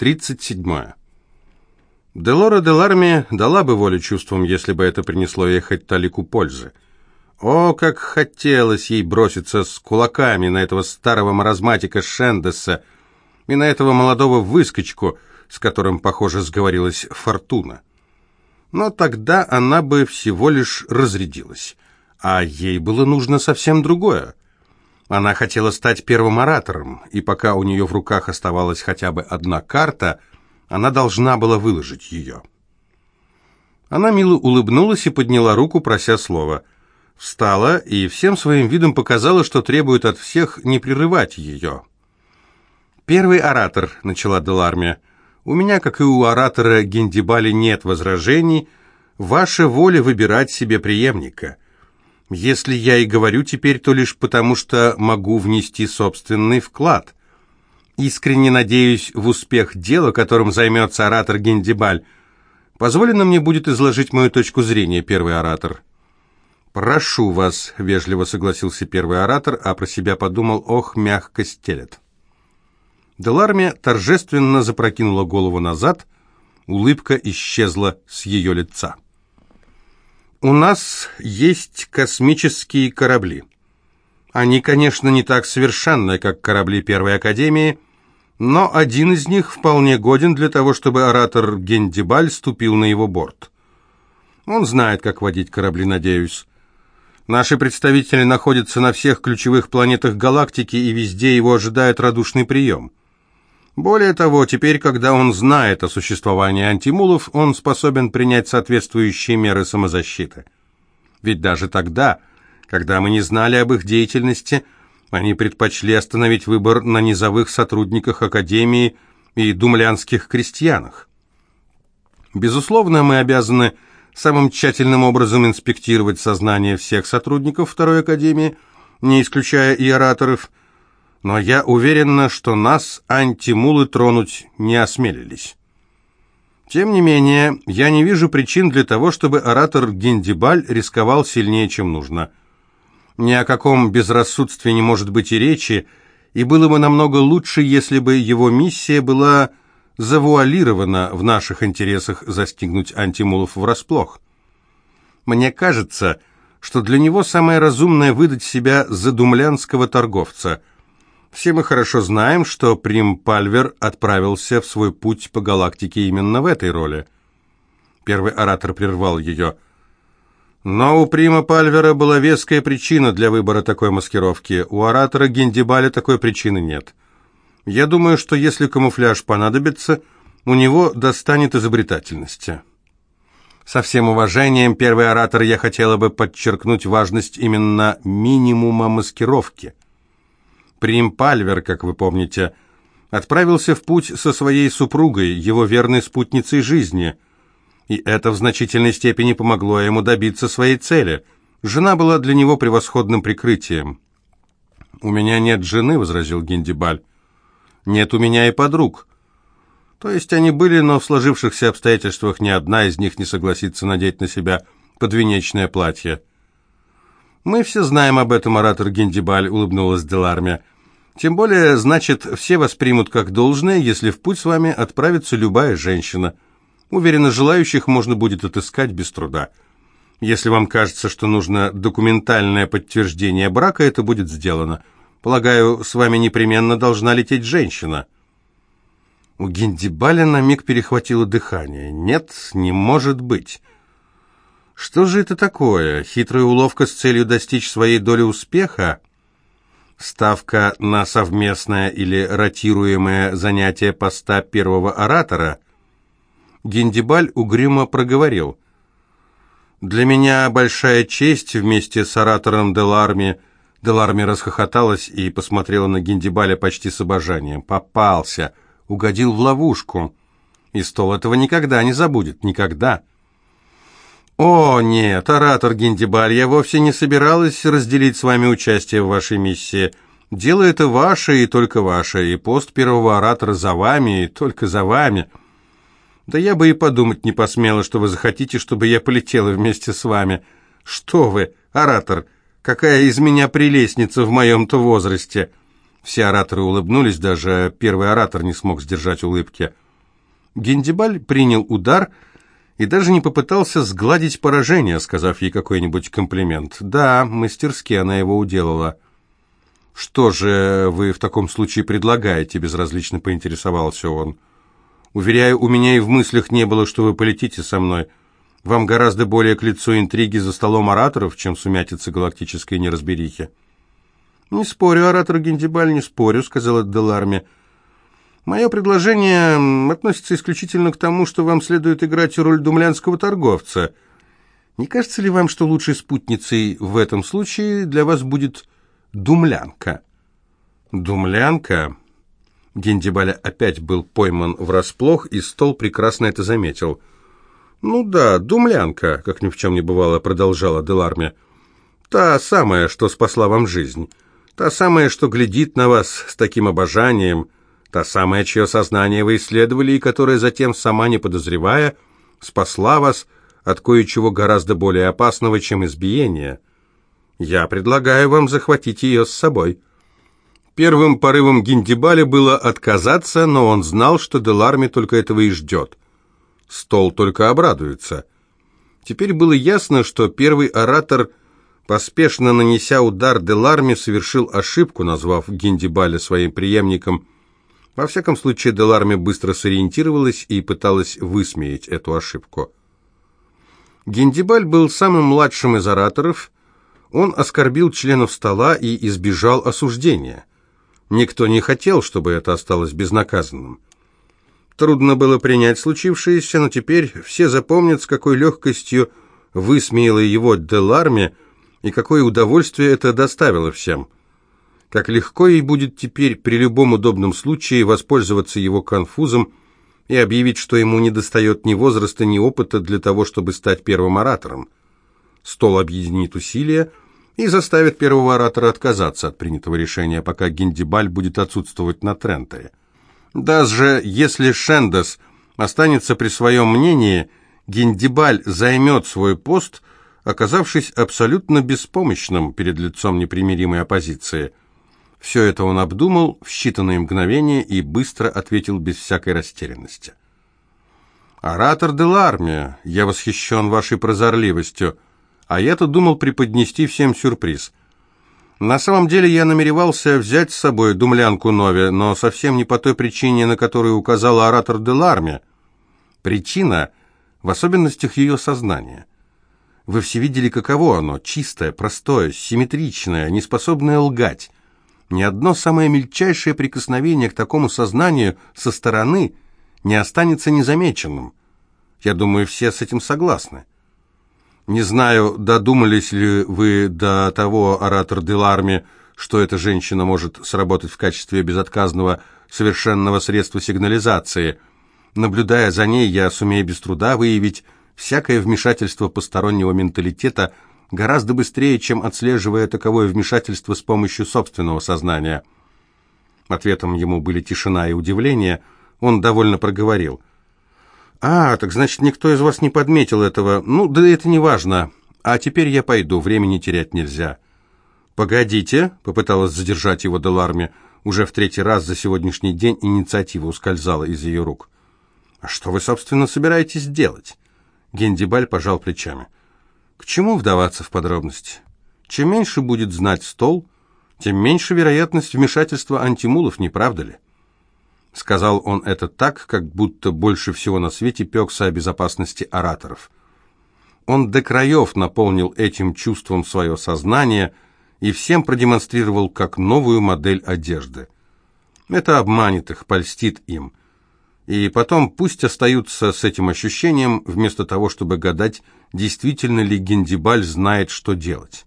37. Делора Деларми дала бы волю чувствам, если бы это принесло ей хоть талику пользы. О, как хотелось ей броситься с кулаками на этого старого маразматика Шендеса и на этого молодого выскочку, с которым, похоже, сговорилась Фортуна. Но тогда она бы всего лишь разрядилась, а ей было нужно совсем другое. Она хотела стать первым оратором, и пока у нее в руках оставалась хотя бы одна карта, она должна была выложить ее. Она мило улыбнулась и подняла руку, прося слова – встала и всем своим видом показала, что требует от всех не прерывать ее. «Первый оратор», — начала Деларме, — «у меня, как и у оратора Гендибали, нет возражений. Ваша воля выбирать себе преемника. Если я и говорю теперь, то лишь потому, что могу внести собственный вклад. Искренне надеюсь в успех дела, которым займется оратор Гендибаль. Позволено мне будет изложить мою точку зрения, первый оратор». «Прошу вас», — вежливо согласился первый оратор, а про себя подумал, «ох, мягко стелет». Деларме торжественно запрокинула голову назад, улыбка исчезла с ее лица. «У нас есть космические корабли. Они, конечно, не так совершенны, как корабли Первой Академии, но один из них вполне годен для того, чтобы оратор Гендибаль ступил на его борт. Он знает, как водить корабли, надеюсь. Наши представители находятся на всех ключевых планетах галактики, и везде его ожидает радушный прием. Более того, теперь, когда он знает о существовании антимулов, он способен принять соответствующие меры самозащиты. Ведь даже тогда, когда мы не знали об их деятельности, они предпочли остановить выбор на низовых сотрудниках Академии и думлянских крестьянах. Безусловно, мы обязаны самым тщательным образом инспектировать сознание всех сотрудников Второй Академии, не исключая и ораторов, но я уверена, что нас антимулы тронуть не осмелились. Тем не менее, я не вижу причин для того, чтобы оратор Гендибаль рисковал сильнее, чем нужно. Ни о каком безрассудстве не может быть и речи, и было бы намного лучше, если бы его миссия была завуалировано в наших интересах застигнуть антимулов врасплох. Мне кажется, что для него самое разумное выдать себя за думлянского торговца. Все мы хорошо знаем, что Прим Пальвер отправился в свой путь по галактике именно в этой роли. Первый оратор прервал ее. Но у Прима Пальвера была веская причина для выбора такой маскировки. У оратора Гендибаля такой причины нет. Я думаю, что если камуфляж понадобится, у него достанет изобретательности. Со всем уважением, первый оратор, я хотела бы подчеркнуть важность именно минимума маскировки. Прим Пальвер, как вы помните, отправился в путь со своей супругой, его верной спутницей жизни, и это в значительной степени помогло ему добиться своей цели. Жена была для него превосходным прикрытием. «У меня нет жены», — возразил Гиндибаль. Нет у меня и подруг. То есть они были, но в сложившихся обстоятельствах ни одна из них не согласится надеть на себя подвенечное платье. «Мы все знаем об этом, оратор Гендибаль», — улыбнулась Деларме. «Тем более, значит, все воспримут как должное, если в путь с вами отправится любая женщина. Уверена, желающих можно будет отыскать без труда. Если вам кажется, что нужно документальное подтверждение брака, это будет сделано». Полагаю, с вами непременно должна лететь женщина». У Гендибаля на миг перехватило дыхание. «Нет, не может быть». Что же это такое? Хитрая уловка с целью достичь своей доли успеха? Ставка на совместное или ротируемое занятие поста первого оратора? Гендибаль угрюмо проговорил. «Для меня большая честь вместе с оратором Деларми Деларми расхохоталась и посмотрела на Гиндибаля почти с обожанием. «Попался! Угодил в ловушку!» И стол этого никогда не забудет, никогда. «О, нет, оратор Гиндибаль, я вовсе не собиралась разделить с вами участие в вашей миссии. Дело это ваше и только ваше, и пост первого оратора за вами и только за вами. Да я бы и подумать не посмела, что вы захотите, чтобы я полетела вместе с вами. Что вы, оратор!» Какая из меня прелестница в моем-то возрасте!» Все ораторы улыбнулись, даже первый оратор не смог сдержать улыбки. Гендибаль принял удар и даже не попытался сгладить поражение, сказав ей какой-нибудь комплимент. Да, мастерски она его уделала. «Что же вы в таком случае предлагаете?» – безразлично поинтересовался он. «Уверяю, у меня и в мыслях не было, что вы полетите со мной. Вам гораздо более к лицу интриги за столом ораторов, чем сумятица галактической неразберихи». «Не спорю, оратор Гендибаль, не спорю», — сказала Деларме. «Мое предложение относится исключительно к тому, что вам следует играть роль думлянского торговца. Не кажется ли вам, что лучшей спутницей в этом случае для вас будет думлянка?» «Думлянка?» Гендибаля опять был пойман врасплох, и стол прекрасно это заметил. «Ну да, думлянка», — как ни в чем не бывало, продолжала Деларме. «Та самая, что спасла вам жизнь. Та самая, что глядит на вас с таким обожанием. Та самая, чье сознание вы исследовали, и которая затем, сама не подозревая, спасла вас от кое-чего гораздо более опасного, чем избиение. Я предлагаю вам захватить ее с собой». Первым порывом Гиндибали было отказаться, но он знал, что Деларми только этого и ждет. Стол только обрадуется. Теперь было ясно, что первый оратор, поспешно нанеся удар Деларме, совершил ошибку, назвав Гиндибаля своим преемником. Во всяком случае, Деларме быстро сориентировалась и пыталась высмеять эту ошибку. Гиндибаль был самым младшим из ораторов. Он оскорбил членов стола и избежал осуждения. Никто не хотел, чтобы это осталось безнаказанным. Трудно было принять случившееся, но теперь все запомнят, с какой легкостью высмеяла его Деларме и какое удовольствие это доставило всем. Как легко ей будет теперь при любом удобном случае воспользоваться его конфузом и объявить, что ему не достает ни возраста, ни опыта для того, чтобы стать первым оратором. Стол объединит усилия и заставит первого оратора отказаться от принятого решения, пока Гендибаль будет отсутствовать на Трентере. Даже если Шендес останется при своем мнении, Гендибаль займет свой пост, оказавшись абсолютно беспомощным перед лицом непримиримой оппозиции. Все это он обдумал в считанные мгновения и быстро ответил без всякой растерянности. «Оратор Деларме, я восхищен вашей прозорливостью, а я-то думал преподнести всем сюрприз. На самом деле я намеревался взять с собой думлянку Нови, но совсем не по той причине, на которую указал оратор Деларме. Причина в особенностях ее сознания. Вы все видели, каково оно, чистое, простое, симметричное, неспособное лгать. Ни одно самое мельчайшее прикосновение к такому сознанию со стороны не останется незамеченным. Я думаю, все с этим согласны. Не знаю, додумались ли вы до того, оратор Деларми, что эта женщина может сработать в качестве безотказного совершенного средства сигнализации. Наблюдая за ней, я сумею без труда выявить всякое вмешательство постороннего менталитета гораздо быстрее, чем отслеживая таковое вмешательство с помощью собственного сознания. Ответом ему были тишина и удивление. Он довольно проговорил – «А, так значит, никто из вас не подметил этого. Ну, да это не важно. А теперь я пойду, времени терять нельзя». «Погодите», — попыталась задержать его Деларме. Уже в третий раз за сегодняшний день инициатива ускользала из ее рук. «А что вы, собственно, собираетесь делать?» Гендибаль пожал плечами. «К чему вдаваться в подробности? Чем меньше будет знать стол, тем меньше вероятность вмешательства антимулов, не правда ли?» Сказал он это так, как будто больше всего на свете пекся о безопасности ораторов. Он до краев наполнил этим чувством свое сознание и всем продемонстрировал как новую модель одежды. Это обманет их, польстит им. И потом пусть остаются с этим ощущением, вместо того, чтобы гадать, действительно ли Гендибаль знает, что делать.